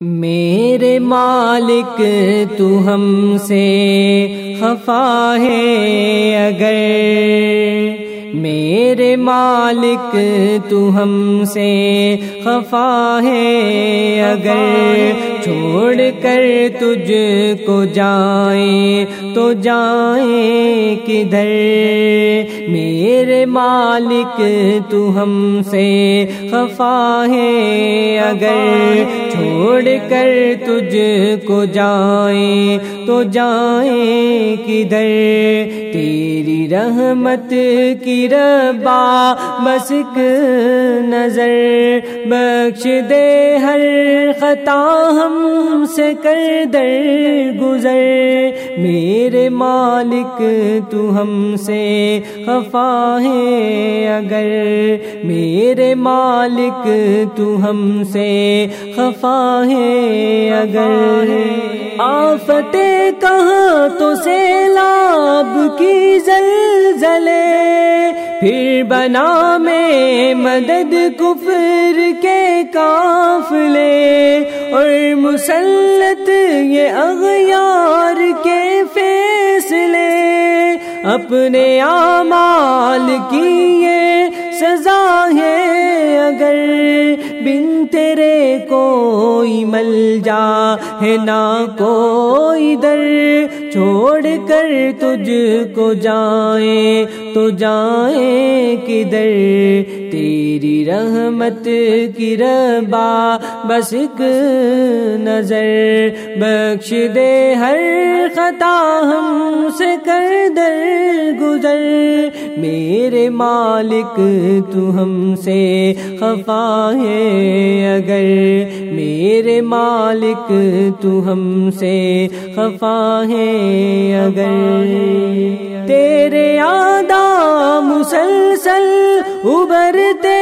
میرے مالک تو ہم سے خفا ہے اگر میرے مالک تو ہم سے خفا ہے اگر چھوڑ کر تجھ کو جائیں تو جائیں کدھر میرے مالک تو ہم سے خفا ہے اگر چھوڑ کر تجھ کو جائیں تو جائیں کدھر؟ تیری رحمت کی ربا مسک نظر، بخش دے ہر خطا ہم سے کر در گزر۔ میرے مالک، تو ہم سے خفا ہے اگر۔ میرے مالک، تو ہم سے خفا ہے اگر آفت کہاں تو سیلاب کی زلزلے، پھر بنا میں مدد کفر کے کافلے اور مسلط یہ اغیار کے فیصلے۔ اپنے اعمال کی یہ سزا ہے اگر تیرے کوئی مل جا ہے نہ کوئی در، چھوڑ کر تجھ کو جائیں، تو جائیں کدھر؟ تیری رحمت کی ربا بس ایک نظر، بخش دے ہر خطا ہم سے کر در گزر میرے مالک، تو ہم سے خفا ہے۔ اگر میرے مالک تو ہم سے خفا ہے، اگر تیرے آدا مسلسل ابھرتے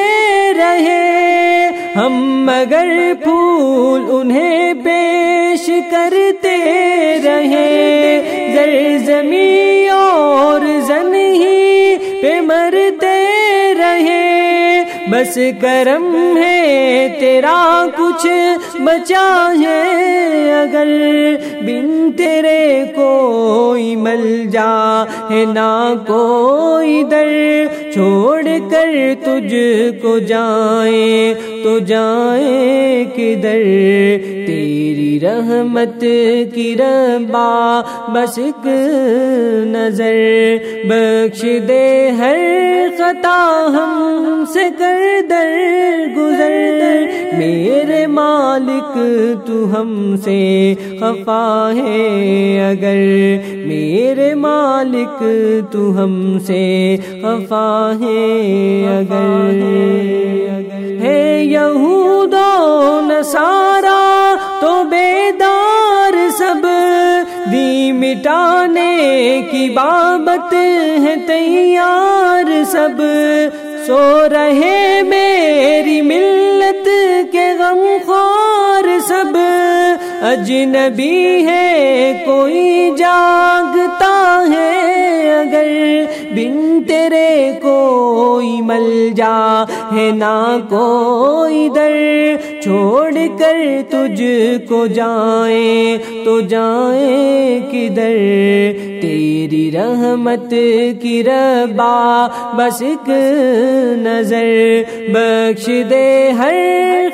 رہے، ہم مگر پھول انہیں پیش کرتے رہے، زر زمین اور زن ہی پہ مرتے بس کرم ہے تیرا کچھ بچا ہے۔ اگر بن تیرے کوئی مل جا ہے نہ کوئی در، چھوڑ کر تجھ کو جائیں تو جائیں کدھر؟ تیری رحمت کی ربا بس ایک نظر بخش دے ہر خطا ہم سے کر در گزر۔ میرے مالک، تو ہم سے خفا ہے۔ اگر میرے مالک، تو ہم سے خفا ہے۔ اگر ہے یہود و نصارا، تو بیدار مٹانے کی بابت ہے تیار سب۔ سو رہے میری ملت کے غم خور سب۔ اجنبی ہے کوئی جاگتا ہے اگر۔ بن تیرے کوئی مل جا ہے نہ کوئی در۔ چھوڑ کر تجھ کو جائیں، تو جائیں کدھر؟ تیری رحمت کی ربا، بس ایک نظر۔ بخش دے ہر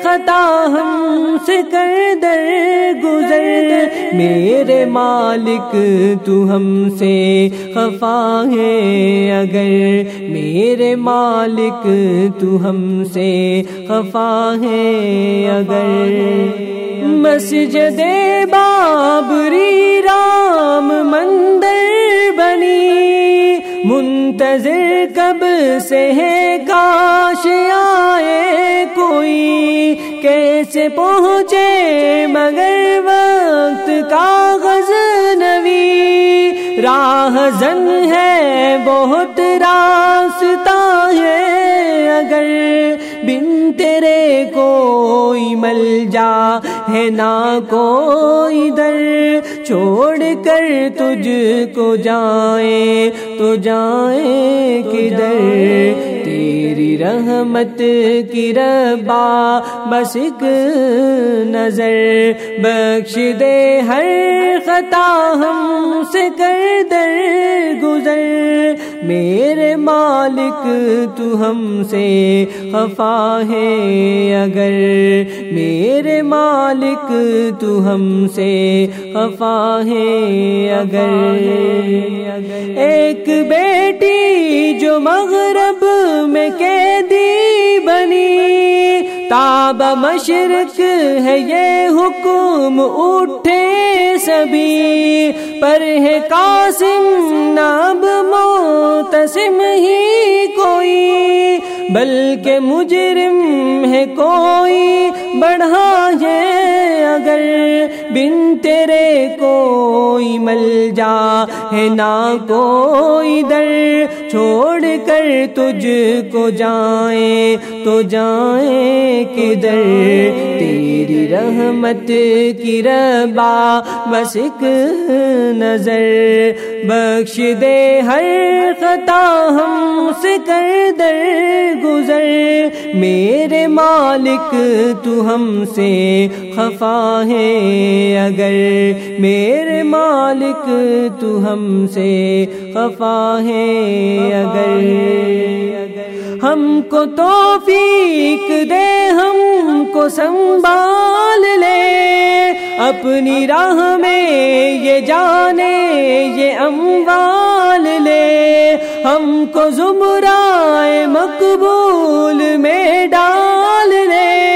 خطا ہم سے کر در گزر۔ میرے مالک، تو ہم سے خفا ہے اگر۔ میرے مالک، تو ہم سے خفا ہے اگر مسجد بابری رام مندر بنی، منتظر کب سے ہے کاش آئے کوئی؟ کیسے پہنچے مگر وقت کاغذ نوی؟ راہ زن ہے بہت راستہ اگر بن تیرے کوئی مل جا ہے نہ کوئی در چھوڑ کر تجھ کو جائیں تو جائیں کدھر؟ تیری رحمت کی ربا، بس ایک نظر۔ بخش دے ہر خطا ہم سے کر در گزر۔ میرے مالک، تو ہم سے خفا ہے اگر۔ میرے مالک، تو ہم سے خفا ہے اگر۔ ایک بیٹی جو مغرب میں قیدی بنی۔ تاب مشرق ہے یہ حکم اٹھے سبھی۔ پر ہے قاسم ناب موتسم ہی کوئی۔ بلکہ مجرم ہے کوئی، بڑھا ہے اگر بن تیرے کوئی مل جا ہے نہ کوئی در۔ چھوڑ کر تجھ کو جائیں تو جائیں کدھر۔ تیری رحمت کی ربا بس ایک نظر۔ بخش دے ہر خطا ہم سے کر در۔ میرے مالک، تو ہم سے خفا ہے۔ اگر میرے مالک، تو ہم سے خفا ہے۔ اگر ہم کو توفیق دے، ہم کو سنبھال لے۔ اپنی راہ میں یہ جانے، یہ اموال لے۔ ہم کو زمرائے مقبول میں ڈال لے۔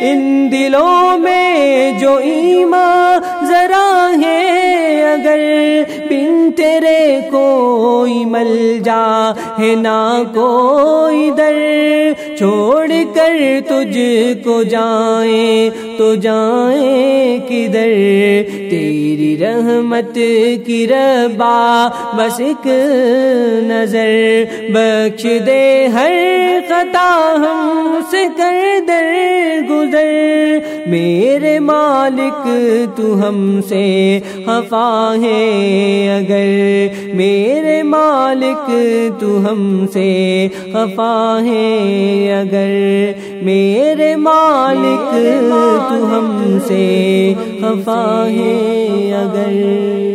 ان دلوں میں جو ایمان ذرا ہے اگر بن تیرے کوئی مل جا ہے نہ کوئی در چھوڑ کر تجھ کو جائیں تو جائیں کدھر تیری رحمت کی ربا بس ایک نظر بخش دے ہر خطا ہم سے کر در گزر میرے مالک تو ہم سے خفا ہے۔ اگر میرے مالک تو ہم سے خفا ہے۔ اگر میرے مالک تو ہم سے خفا ہے۔ اگر